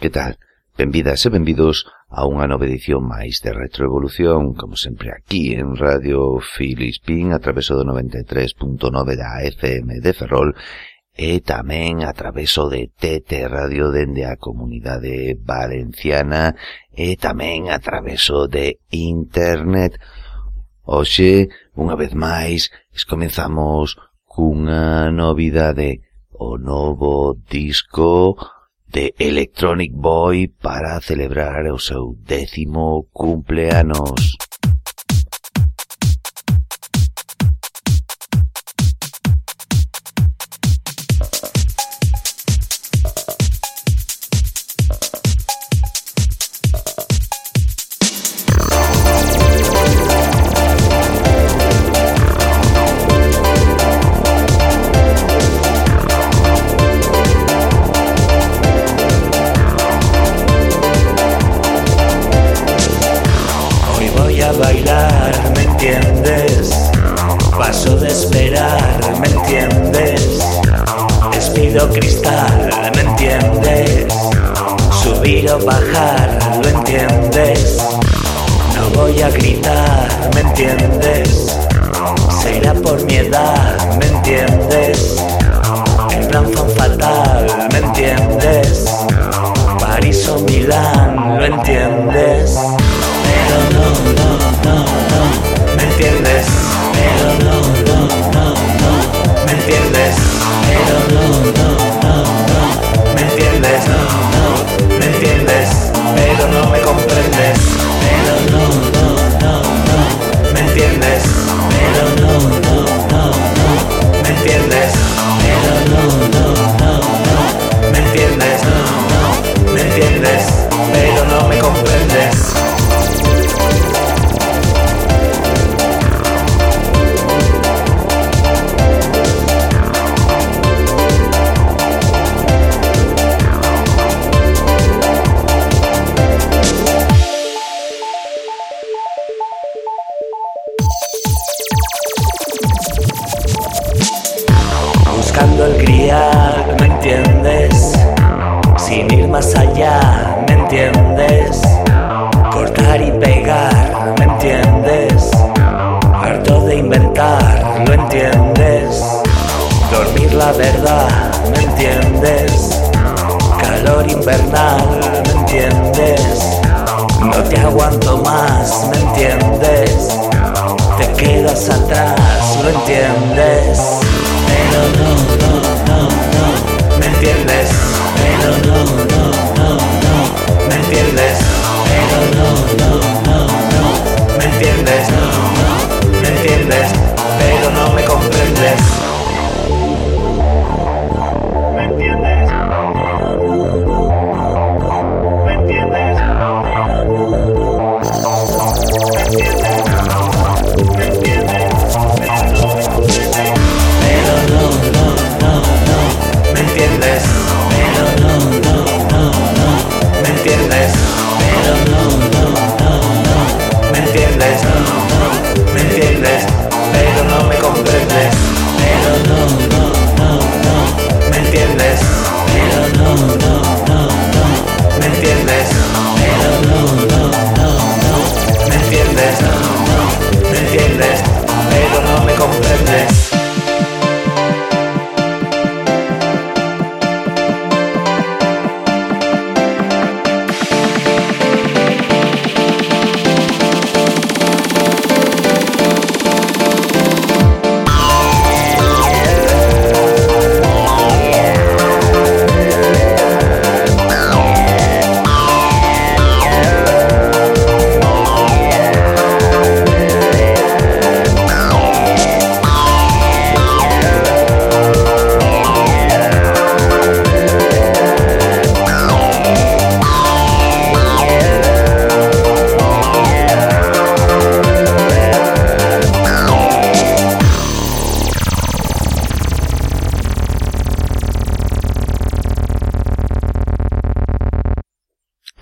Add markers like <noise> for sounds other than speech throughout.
que tal? Benvidas e benvidos a unha nova edición máis de Retroevolución, como sempre aquí en Radio Filispín, a través do 93.9 da FM de Ferrol e tamén a través de TT Radio dende a comunidade valenciana e tamén a través de Internet. Oxe, unha vez máis, comenzamos cunha novidade o novo disco de Electronic Boy para celebrar o décimo cumpleanos.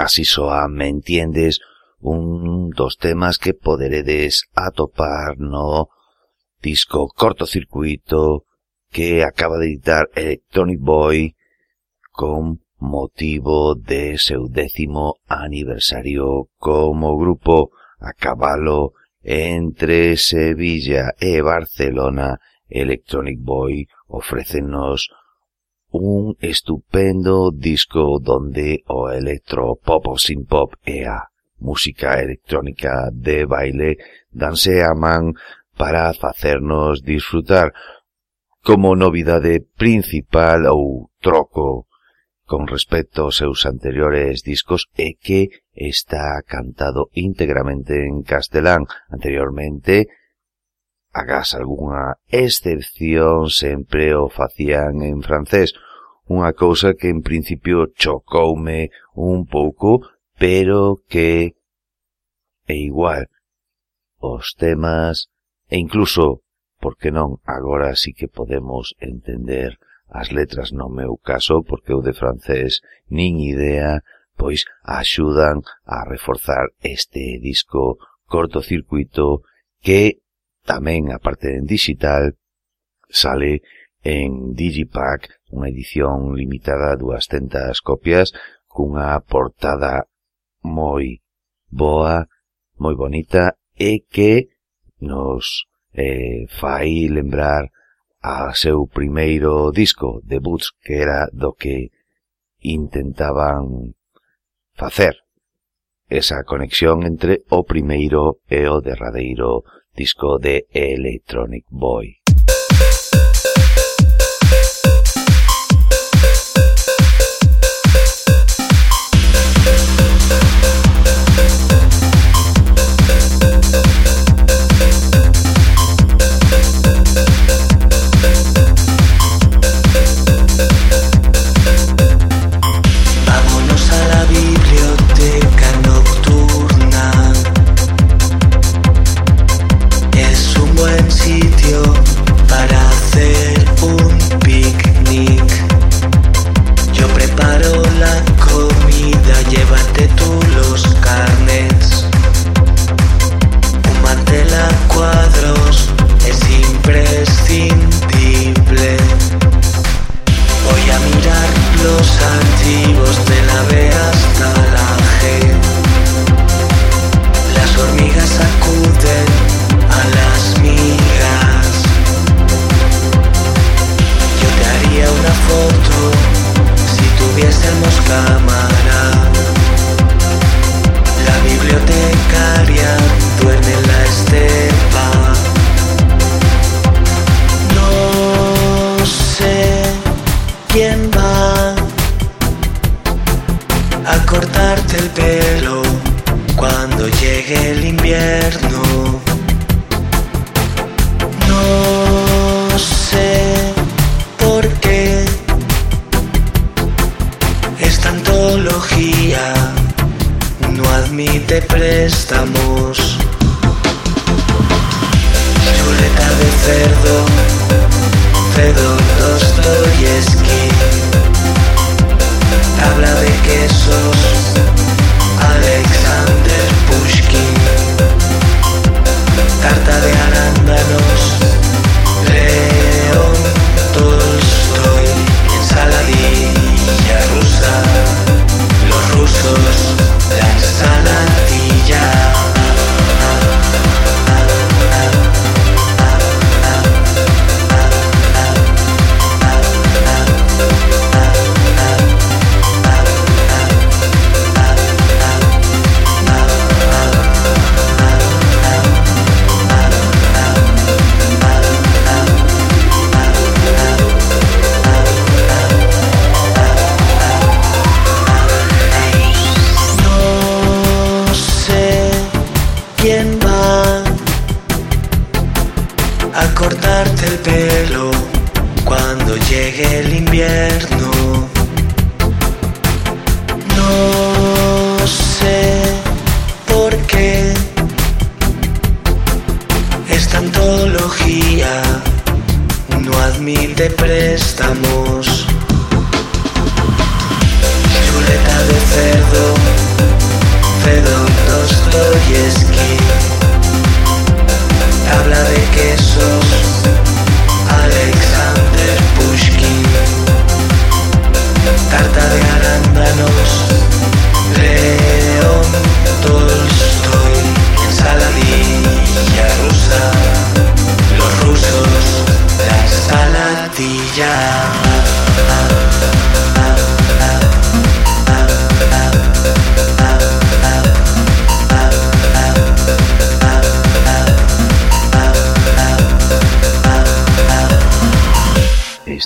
Así soa, me entiendes, un dos temas que poderedes atopar no disco cortocircuito que acaba de editar Electronic Boy con motivo de seu décimo aniversario como grupo a cabalo entre Sevilla e Barcelona. Electronic Boy ofrécenos un estupendo disco donde o electropop o pop e a música electrónica de baile danse a man para facernos disfrutar como novidade principal ou troco con respecto aos seus anteriores discos é que está cantado íntegramente en castelán. Anteriormente, agás algunha excepción, sempre o facían en francés, unha cousa que en principio chocoume un pouco, pero que é igual. Os temas, e incluso, porque non, agora sí que podemos entender as letras no meu caso, porque eu de francés nin idea, pois axudan a reforzar este disco cortocircuito que Tamén a parte en digital sale en Digipack unha edición limitada a 200 copias cunha portada moi boa, moi bonita e que nos eh, fai lembrar a seu primeiro disco de Boots que era do que intentaban facer. Esa conexión entre o primeiro e o derradeiro disco de Electronic Boy. admite préstamos. Chuleta de cerdo, redondos Dostoyevsky. Habla de queso.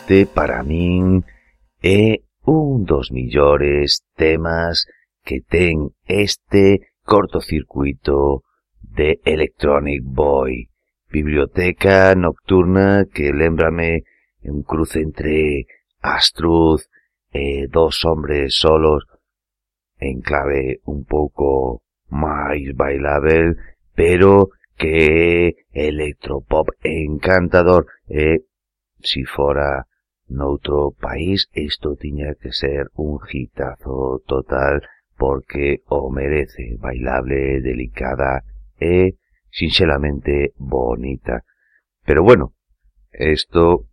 Este, para min, é un dos millores temas que ten este cortocircuito de Electronic Boy. Biblioteca nocturna que lembrame un cruce entre Astruz e dos hombres solos en clave un pouco máis bailável, pero que electropop encantador e si fora noutro país isto tiña que ser un hitazo total porque o merece bailable, delicada e sinxelamente bonita. Pero bueno, isto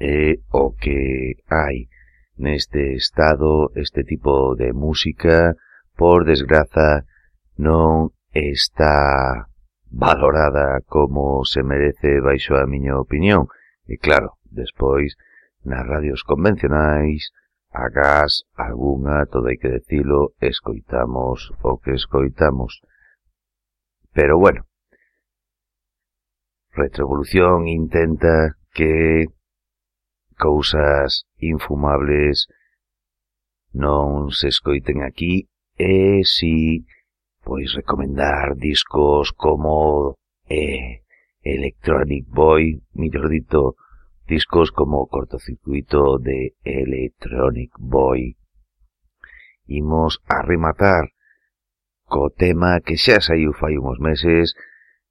é o que hai neste estado este tipo de música por desgraza non está valorada como se merece baixo a miña opinión e claro, despois nas radios convencionais, gas algunha, todo hai que decilo, escoitamos o que escoitamos. Pero bueno, Retrovolución intenta que cousas infumables non se escoiten aquí e si pois recomendar discos como eh, Electronic Boy, millor dito, discos como Cortocircuito de Electronic Boy. Imos a rematar co tema que xa saiu fai uns meses,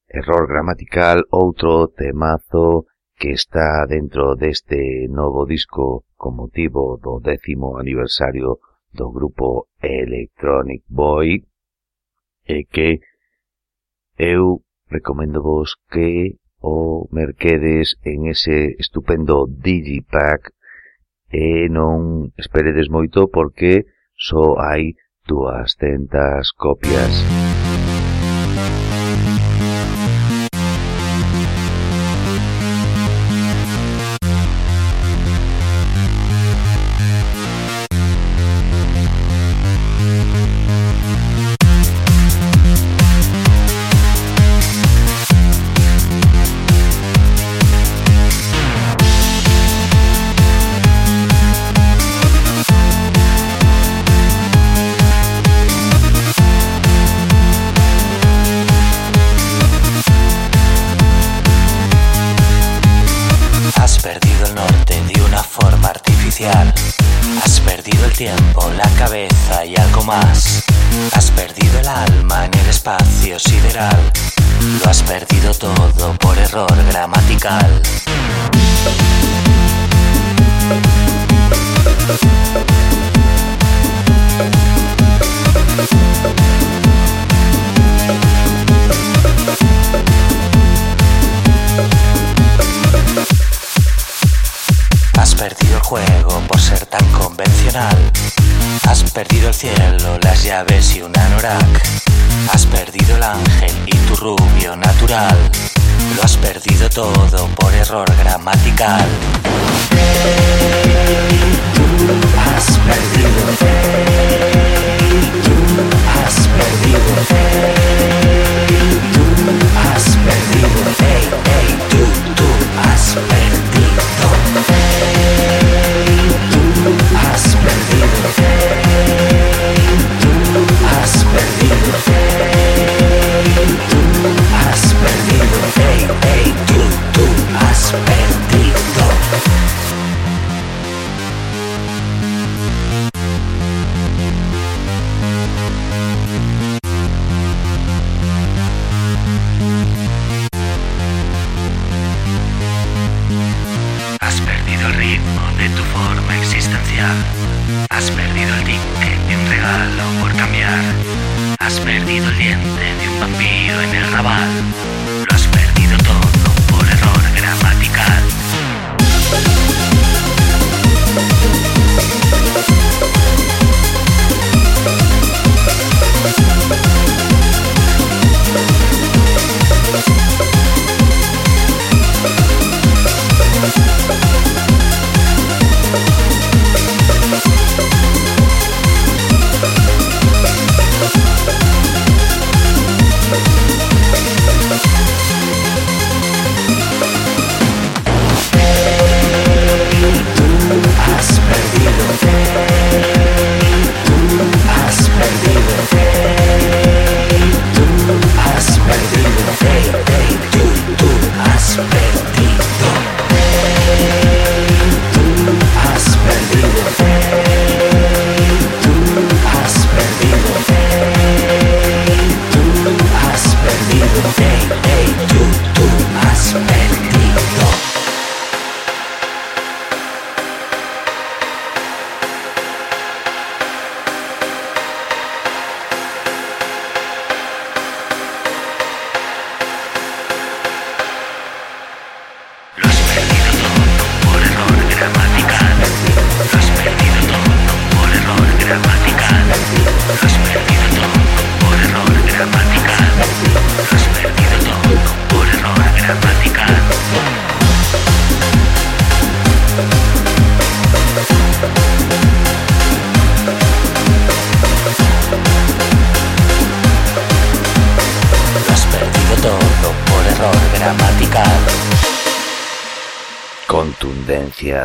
Error Gramatical, outro temazo que está dentro deste novo disco con motivo do décimo aniversario do grupo Electronic Boy e que eu recomendo vos que o Merquedes en ese estupendo Digipack e non esperedes moito porque só hai 200 copias. Has perdido el cielo, las llaves y un anorak. Has perdido el ángel y tu rubio natural. Lo has perdido todo por error gramatical. Hey, tú has perdido. Hey, tú has perdido. Hey, tú has perdido. Hey, tú, tú has perdido.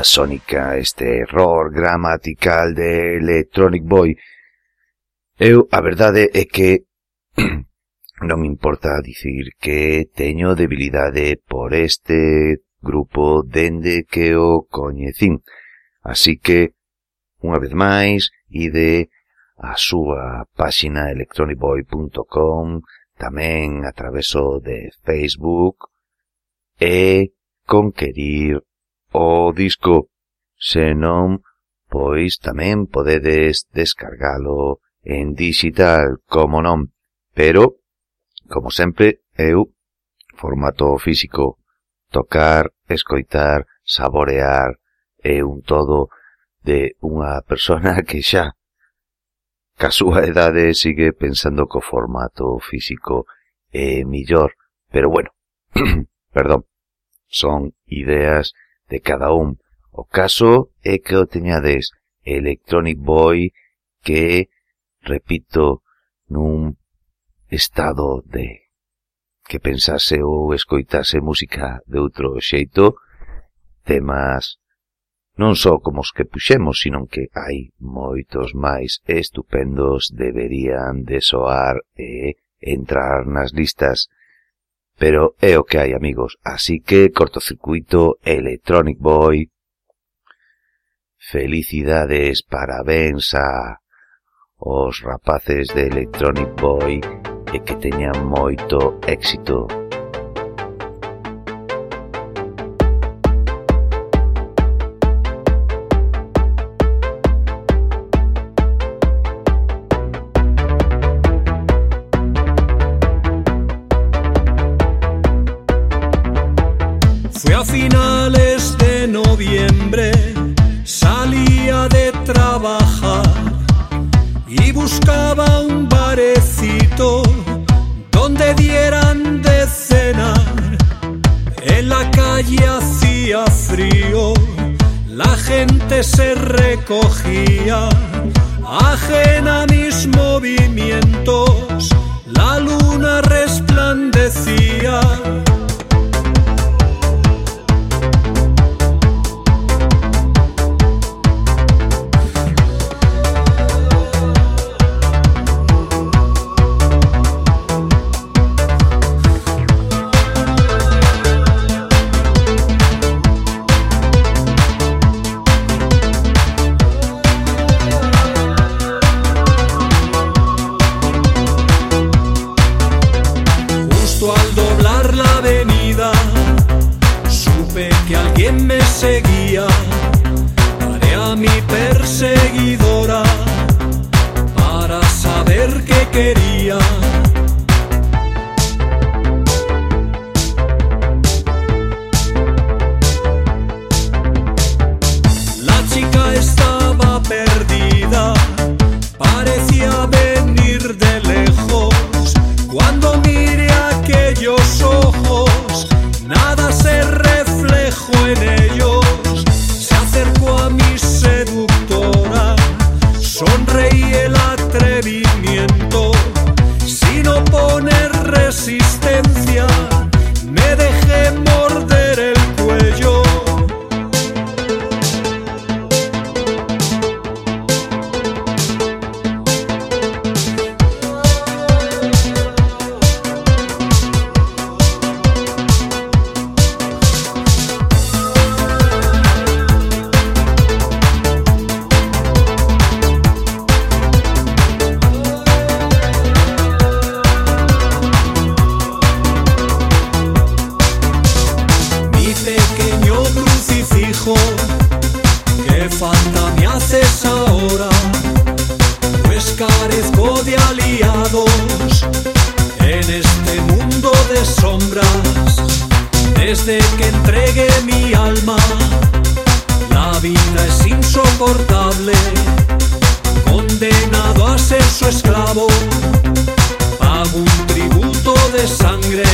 sónica, este error gramatical de Electronic Boy. Eu, a verdade é que <clears throat> non me importa dicir que teño debilidade por este grupo dende que o coñecín. Así que, unha vez máis, ide a súa páxina electronicboy.com, tamén a traveso de Facebook e conquerir o disco. Se non, pois tamén podedes descargalo en digital, como non. Pero, como sempre, eu, formato físico, tocar, escoitar, saborear, é un todo de unha <laughs> persona que xa, ca súa edade, sigue pensando co formato físico é mellor. Pero bueno, <clears throat> perdón, son ideas de cada un. O caso é que o teñades Electronic Boy que, repito, nun estado de que pensase ou escoitase música de outro xeito, temas non só como os que puxemos, sino que hai moitos máis estupendos deberían de soar e entrar nas listas pero é o que hai, amigos. Así que cortocircuito, Electronic Boy. Felicidades, parabéns a os rapaces de Electronic Boy e que teñan moito éxito. sombras, desde que entregué mi alma, la vida es insoportable, condenado a ser su esclavo, pago un tributo de sangre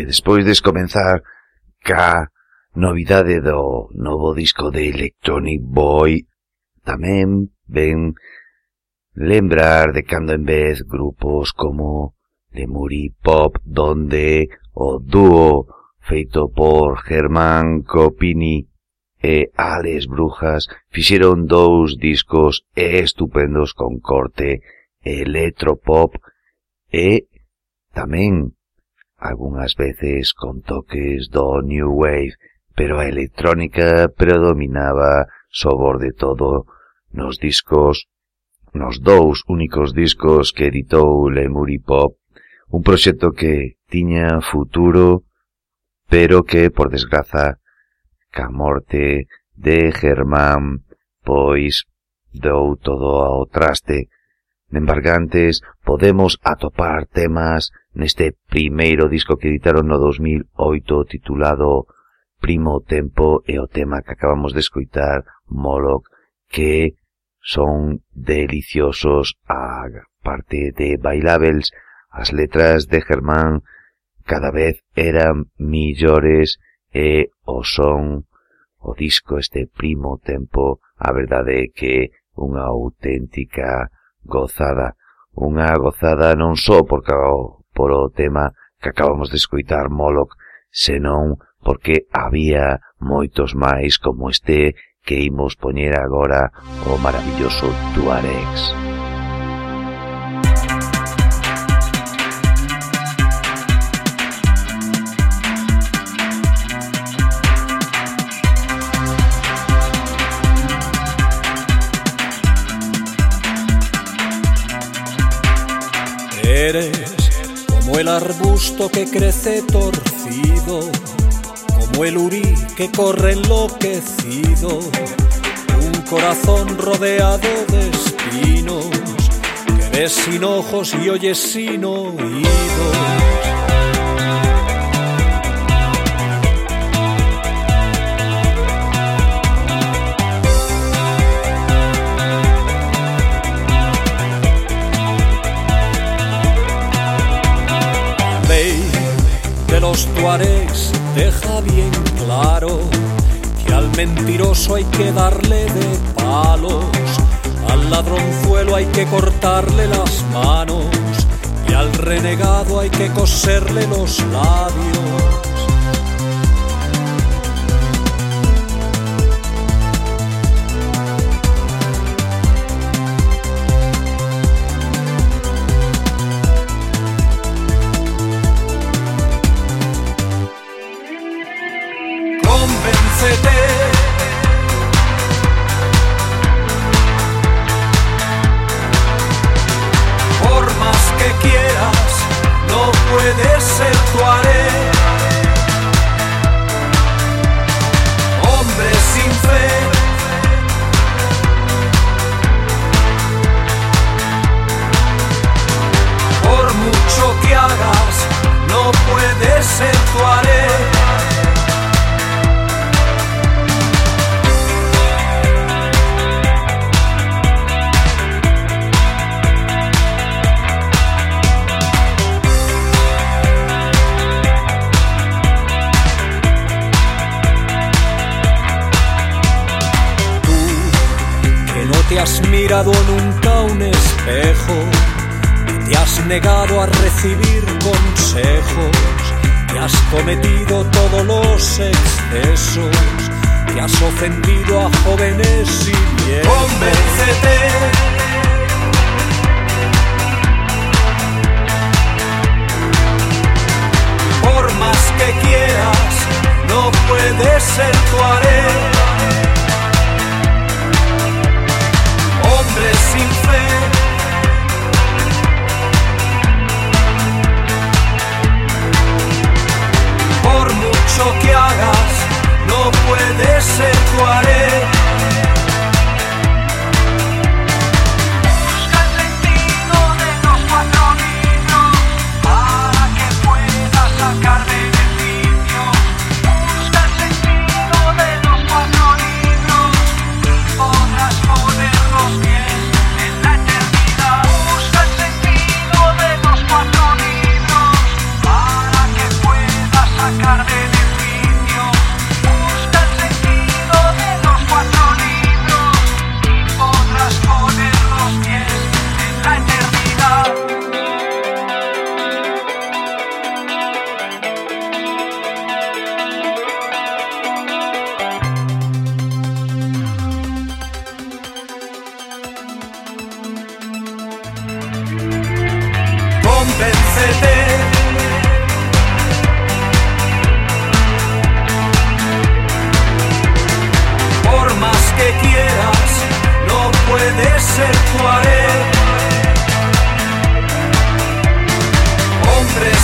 E despois descomenzar ca novidade do novo disco de Electronic Boy, tamén ven lembrar de cando en vez grupos como Lemuri Pop, donde o dúo feito por Germán Copini e Alex Brujas fixeron dous discos estupendos con corte electropop e tamén algunhas veces con toques do New Wave, pero a electrónica predominaba sobor de todo. Nos discos, nos dous únicos discos que editou Lemuri Pop, un proxecto que tiña futuro, pero que, por desgraza, ca morte de Germán, pois dou todo ao traste, Nembargantes, podemos atopar temas neste primeiro disco que editaron no 2008 titulado Primo Tempo e o tema que acabamos de escoitar, Moloch, que son deliciosos a parte de bailables. As letras de Germán cada vez eran millores e o son o disco este primo tempo a verdade é que unha auténtica Gozada, unha gozada non só por, o, por o tema que acabamos de escoitar Moloch, senón porque había moitos máis como este que imos poñer agora o maravilloso Tuaregs. Arbusto que crece torcido, como el urí que corre enloquecido, un corazón rodeado de espinos, que ves sin ojos y oyes sin oídos. Deja bien claro que al mentiroso hay que darle de palos, al ladronzuelo hay que cortarle las manos y al renegado hay que coserle los labios. Nunca un espejo, te has negado a recibir consejos, te has cometido todos los excesos, te has ofendido a jóvenes y viejos. Convéncete por más que quieras, no puedes ser tu haré. Por mucho que hagas, no puedes ser.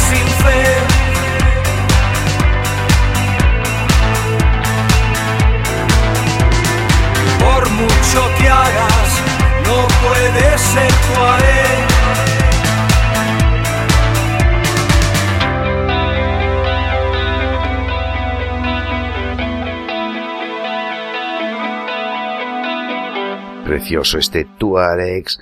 Sin fe. Por mucho que hagas, no puedes ser tu. precioso este Tuaregs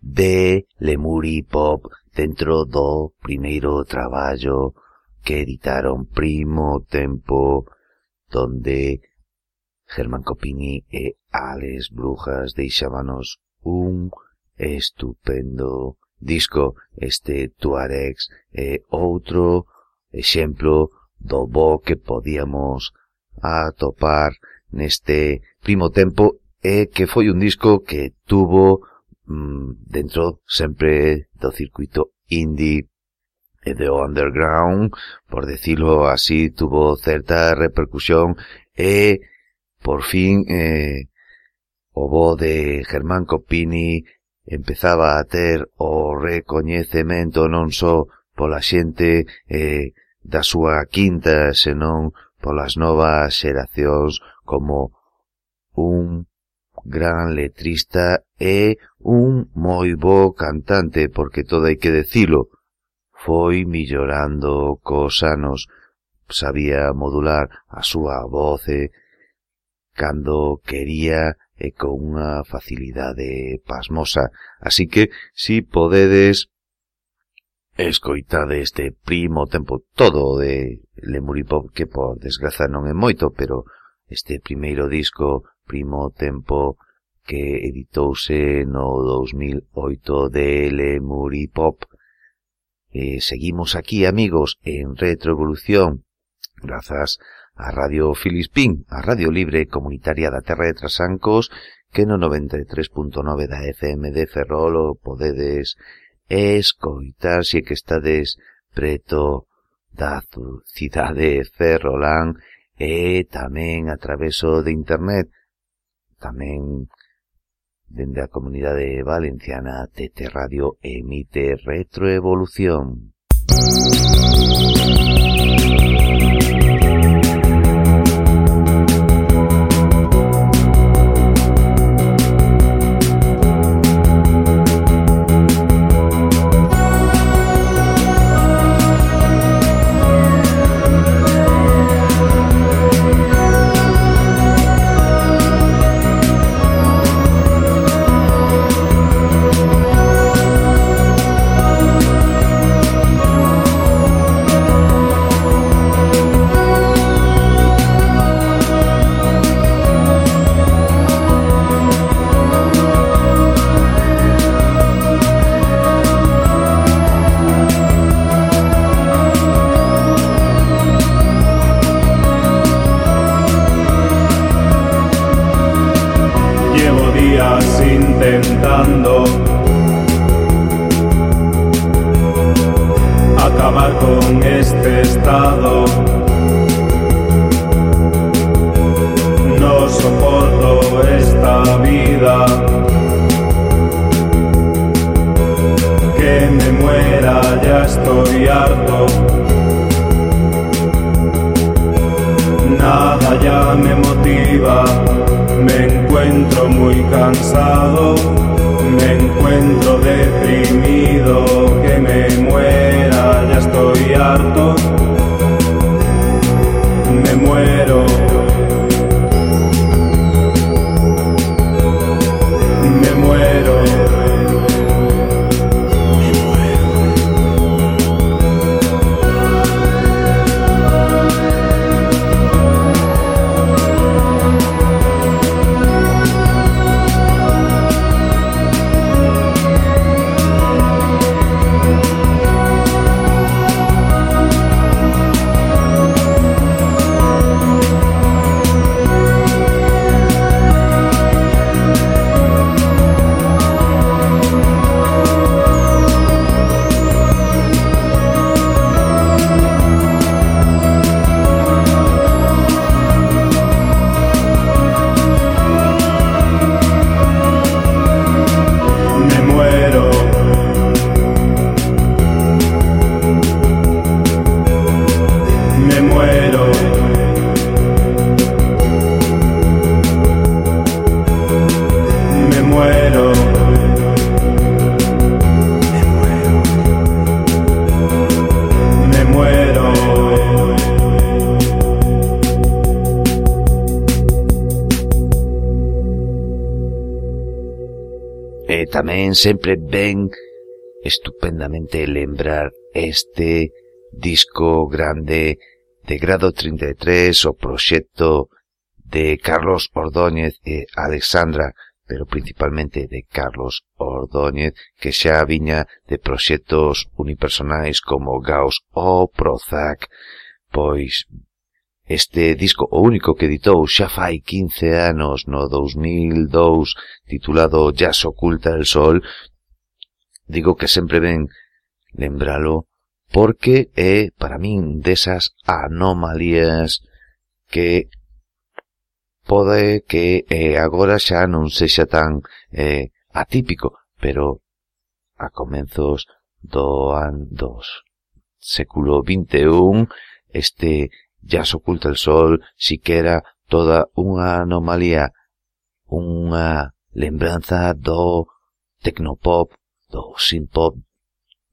de Lemuri Pop dentro do primeiro traballo que editaron Primo Tempo donde Germán Copini e Alex Brujas deixábanos un estupendo disco. Este Tuaregs e outro exemplo do bo que podíamos atopar neste primo tempo é que foi un disco que tuvo mm, dentro sempre do circuito indie e do underground, por decirlo así, tuvo certa repercusión e por fin eh, o bo de Germán Copini empezaba a ter o recoñecemento non só pola xente eh, da súa quinta, senón polas novas xeracións como un gran letrista e un moi bo cantante, porque todo hai que decilo, foi millorando cos anos, sabía modular a súa voce cando quería e con unha facilidade pasmosa. Así que, si podedes, escoitade este primo tempo todo de Lemuripop, que por desgraza non é moito, pero este primeiro disco primo tempo que editouse no 2008 de Lemuri Pop. E seguimos aquí, amigos, en Retroevolución, grazas a Radio Filispín, a Radio Libre Comunitaria da Terra de Trasancos, que no 93.9 da FM de Ferrol o podedes escoitar se que estades preto da cidade de Ferrolán e tamén a traveso de internet Tamén dende a comunidade valenciana TT Radio emite Retroevolución. Vida. sempre ben estupendamente lembrar este disco grande de grado 33, o proxecto de Carlos Ordóñez e Alexandra, pero principalmente de Carlos Ordóñez, que xa viña de proxectos unipersonais como Gauss ou Prozac, pois Este disco, o único que editou xa fai 15 anos no 2002, titulado Jazz oculta el sol, digo que sempre ben lembralo porque é para min desas anomalías que pode que eh, agora xa non sexa tan eh, atípico, pero a comenzos do, an, dos século XXI este Jazz oculta el sol, siquera toda unha anomalía, unha lembranza do tecnopop, do synthpop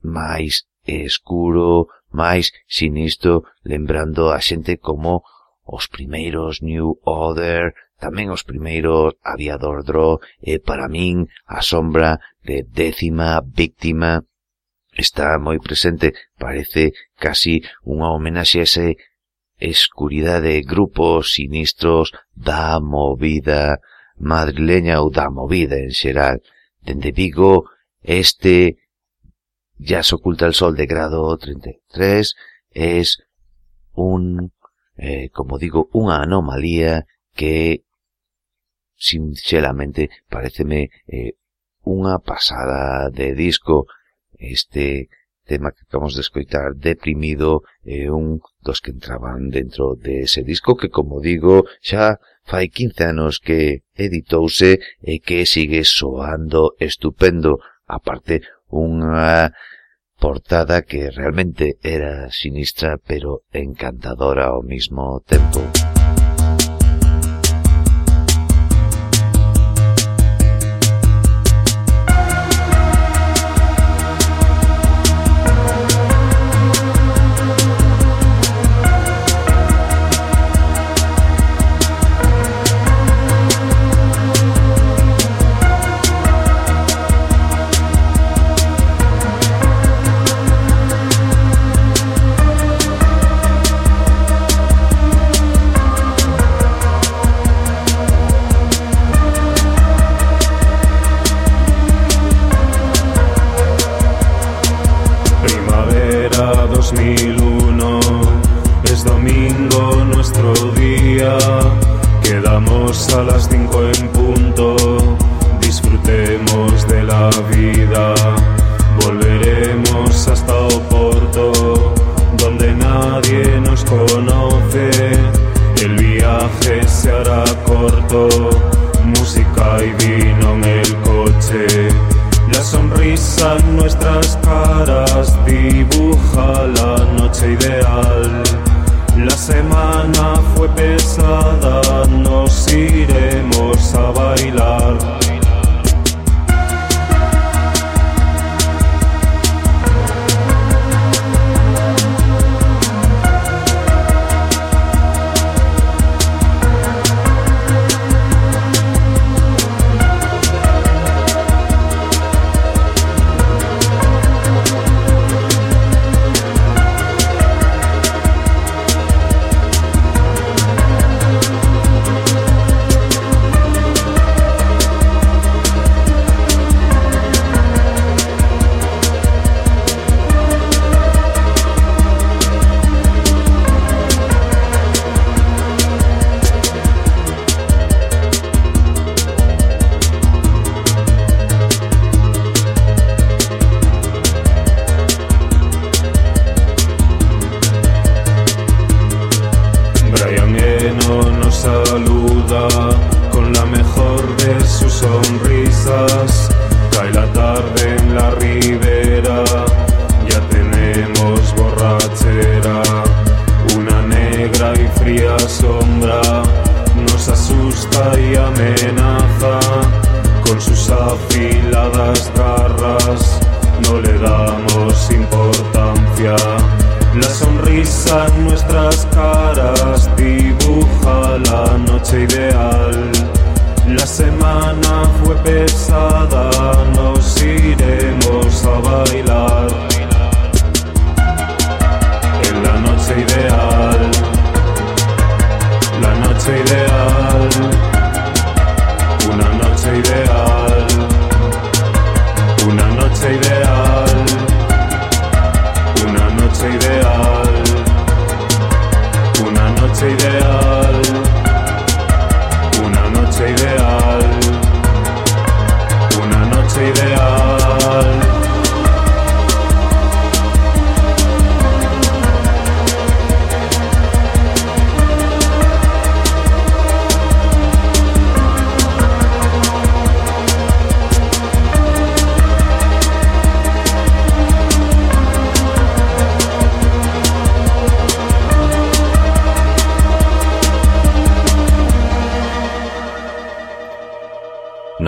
máis escuro, máis sinistro, lembrando a xente como os primeiros New Order, tamén os primeiros Aviador Draw, e para min a sombra de décima víctima está moi presente, parece casi unha homenaxe a ese escuridade, grupos sinistros da movida madrileña ou da movida en xeral. Dende Vigo, este ya se oculta el sol de grado 33 es un, eh, como digo, unha anomalía que sinceramente pareceme eh, unha pasada de disco este tema que acabamos de escoitar, Deprimido, é un dos que entraban dentro de ese disco que, como digo, xa fai 15 anos que editouse e que sigue soando estupendo. Aparte, unha portada que realmente era sinistra pero encantadora ao mismo tempo.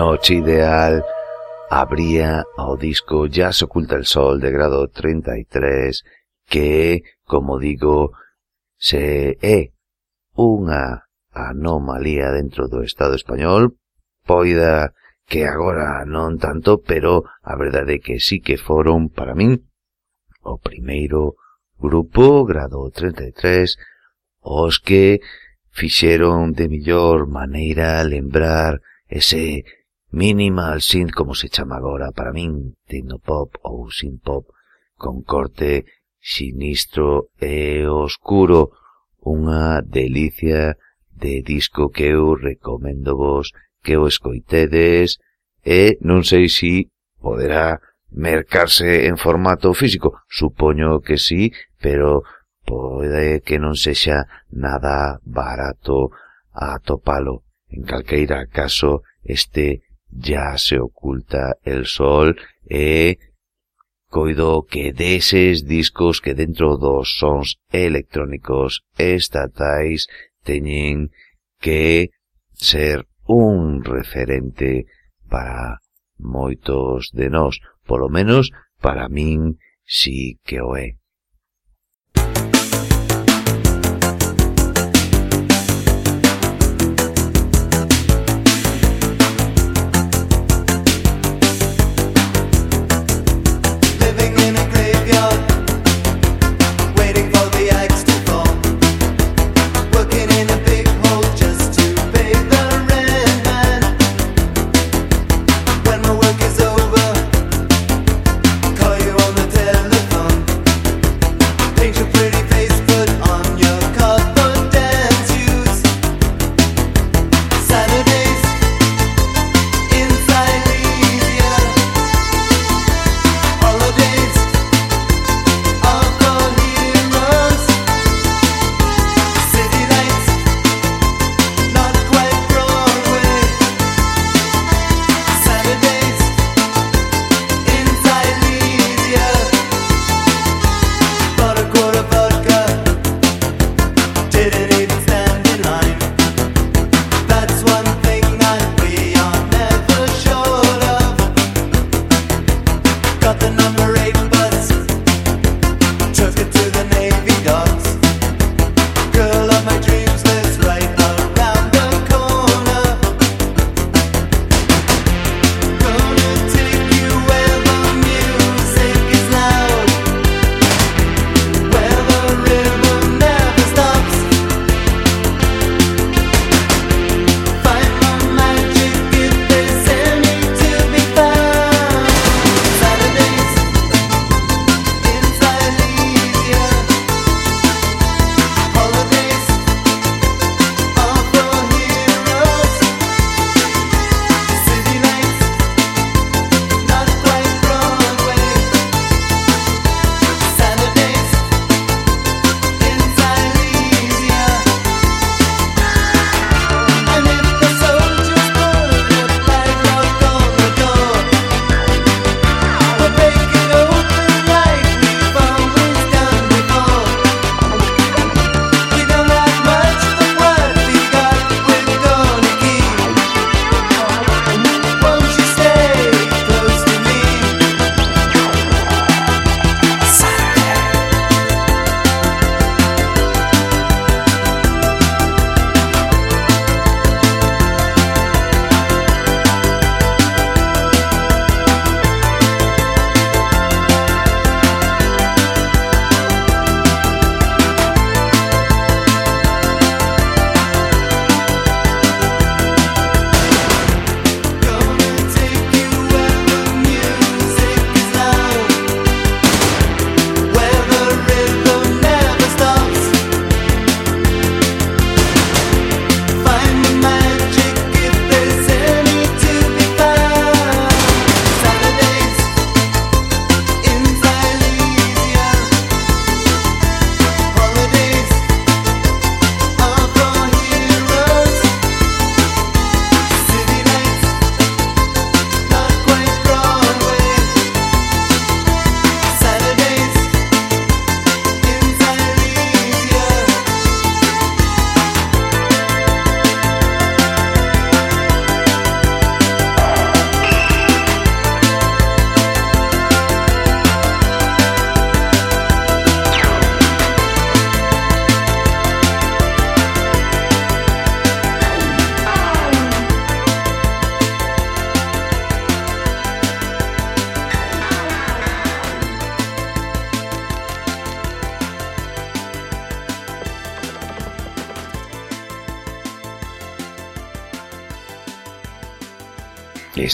noche ideal abría ao disco Jazz oculta el sol de grado 33 que, como digo, se é unha anomalía dentro do Estado español poida que agora non tanto, pero a verdade é que sí que foron para min o primeiro grupo grado 33 os que fixeron de mellor maneira lembrar ese Minimal synth como se chama agora para min, tecnopop ou synth pop, con corte sinistro e oscuro, unha delicia de disco que eu recomendo vos que o escoitedes e non sei si poderá mercarse en formato físico. Supoño que sí, pero pode que non sexa nada barato a topalo. En calqueira caso, este ya se oculta el sol e coido que deses discos que dentro dos sons electrónicos estatais teñen que ser un referente para moitos de nós, polo menos para min si que o é.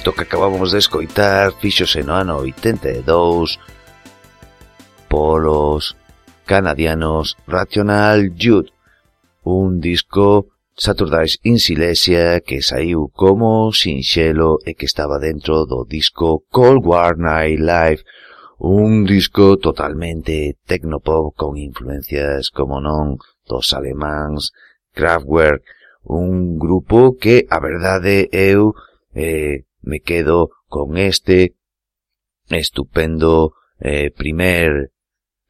Isto que acabamos de escoitar fíxose no ano 82 polos canadianos Rational Youth un disco Saturdays in Silesia que saiu como sinxelo e que estaba dentro do disco Cold War Night Live, un disco totalmente tecnopop con influencias, como non, dos alemáns Kraftwerk, un grupo que, a verdade, eu eh, me quedo con este estupendo eh, primer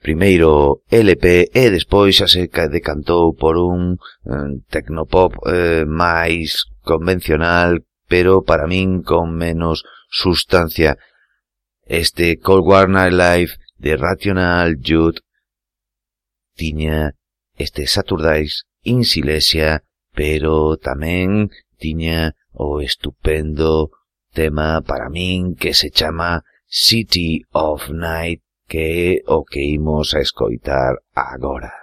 primeiro LP e despois xa se decantou por un eh, tecnopop eh, máis convencional, pero para min con menos sustancia. Este Cold War Night Life de Rational Youth tiña este Saturdays in Silesia, pero tamén tiña o estupendo tema para min que se chama City of Night, que o que imos a escoitar agora.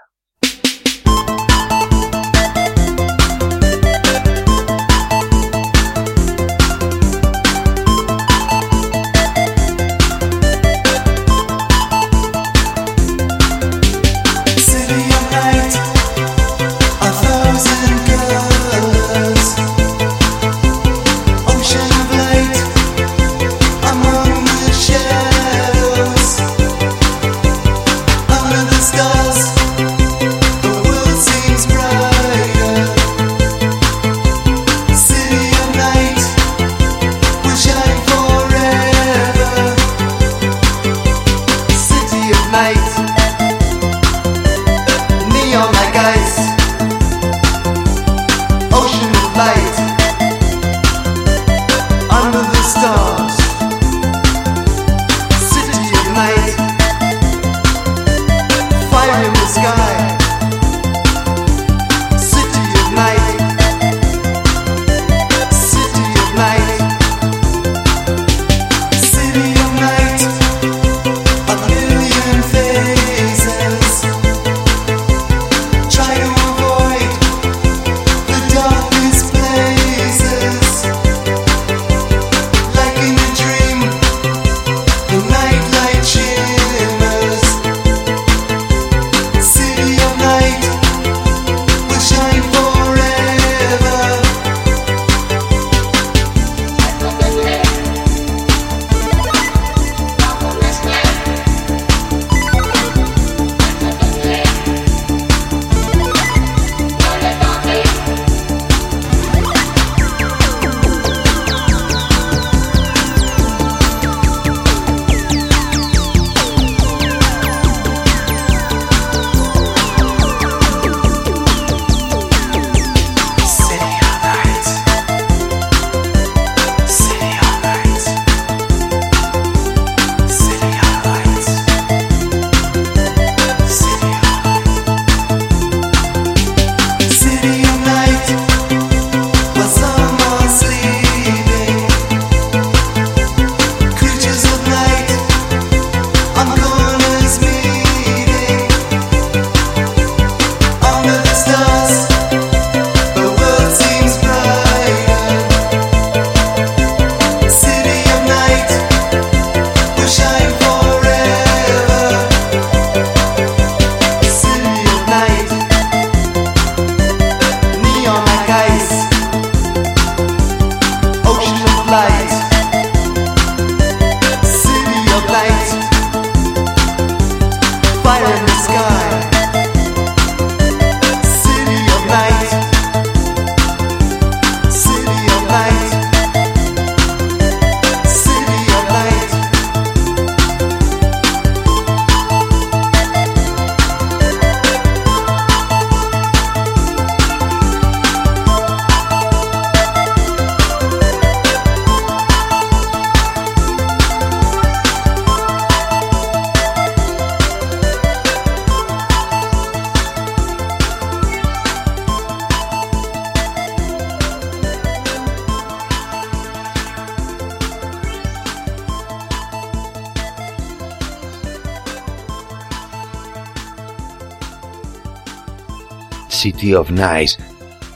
City of Nice,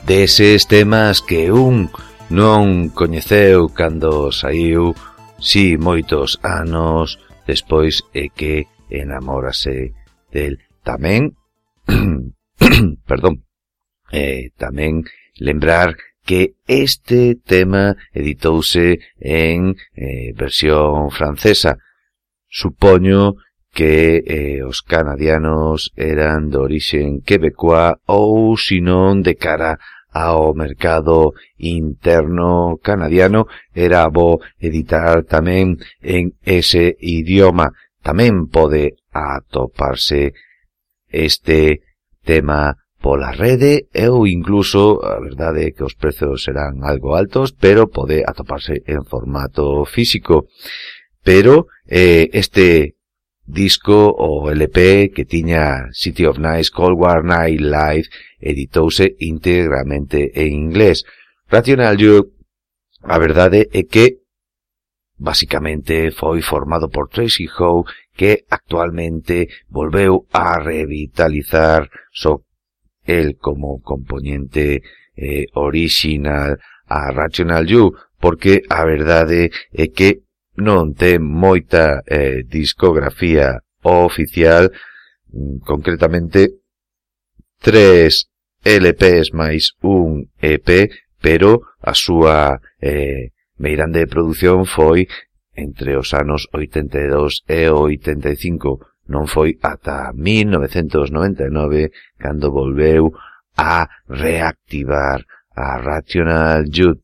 deses temas que un non coñeceu cando saiu, si moitos anos despois e que enamórase del. Tamén <clears throat> perdón eh, tamén lembrar que este tema editouse en eh, versión francesa. Supoño que eh, os canadianos eran de orixe quebecoa ou sinón de cara ao mercado interno canadiano era bo editar tamén en ese idioma. Tamén pode atoparse este tema pola rede ou incluso, a verdade é que os prezos serán algo altos, pero pode atoparse en formato físico. Pero eh, este disco o LP que tiña City of Nights, Cold War Night Live editouse íntegramente en inglés. Rational Youth, a verdade é que basicamente foi formado por Tracy Howe que actualmente volveu a revitalizar so el como componente eh, original a Rational You porque a verdade é que non ten moita eh, discografía oficial, mm, concretamente tres LPs máis un EP, pero a súa eh, meirande de produción foi entre os anos 82 e 85, non foi ata 1999 cando volveu a reactivar a Rational Youth.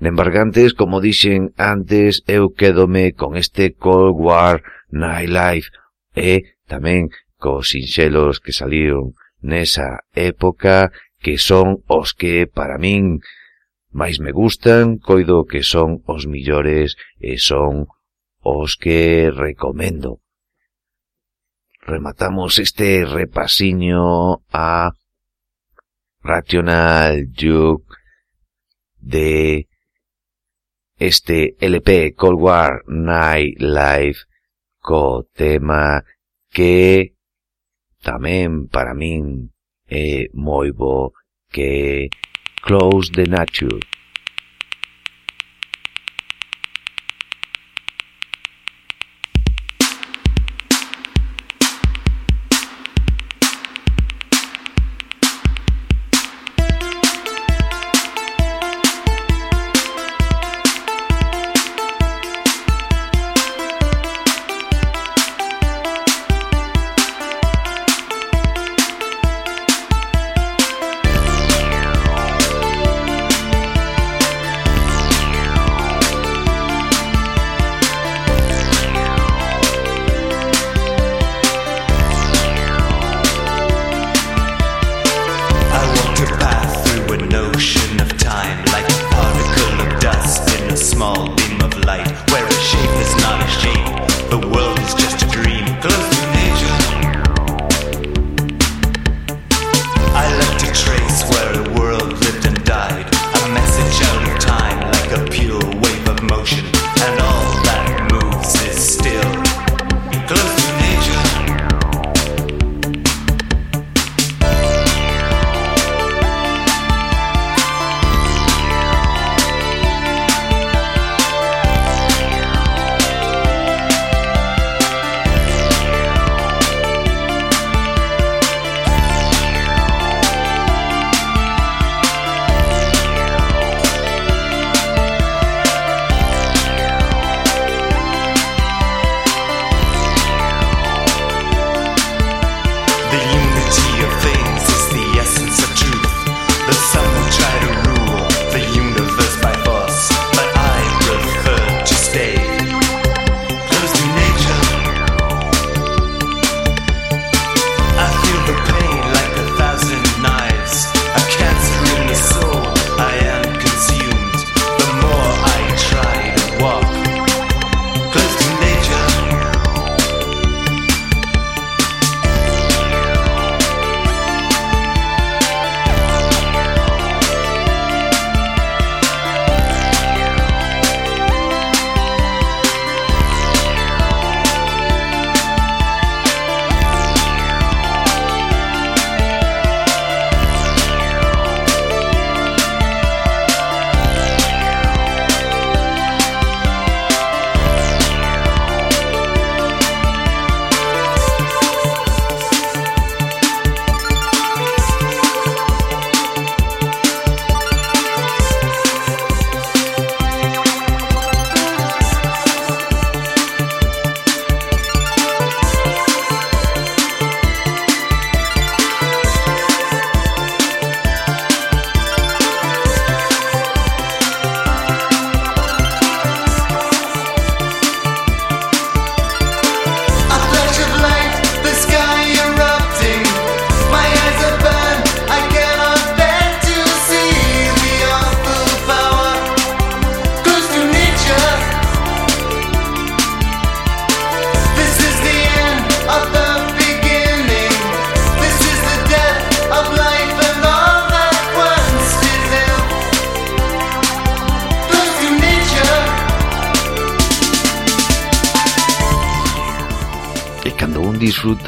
Nembargantes, como dixen antes, eu quédome con este Cold War Nightlife e tamén cos sinxelos que saliron nesa época que son os que para min máis me gustan, coido que son os millores e son os que recomendo. Rematamos este repasiño a Rational Juke de este LP Cold War Night Live co tema que tamén para min é moi bo que Close the Nature.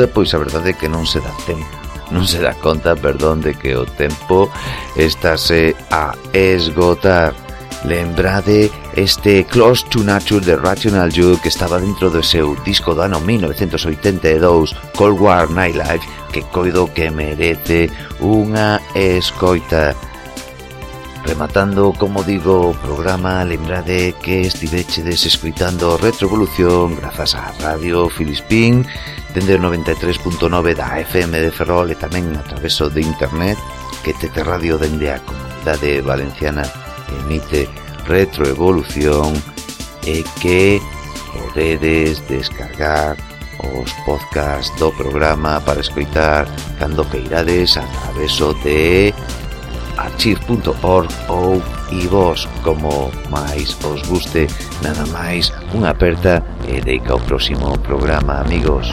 conta, pois a verdade é que non se dá tempo non se dá conta, perdón, de que o tempo estáse a esgotar. Lembrade este Close to Nature de Rational Youth que estaba dentro do seu disco do ano 1982 Cold War Nightlife que coido que merece unha escoita. Rematando, como digo, o programa Lembrade que estivechedes escuitando Retrovolución Grazas á Radio Filispín Dende o 93.9 da FM de Ferrol E tamén a traveso de internet Que Tete Radio dende a Comunidade Valenciana Emite Retroevolución E que podedes descargar os podcast do programa para escoitar cando queirades a traveso de archive.org ou iVos como máis os guste. Nada máis, unha aperta e deica o próximo programa, amigos.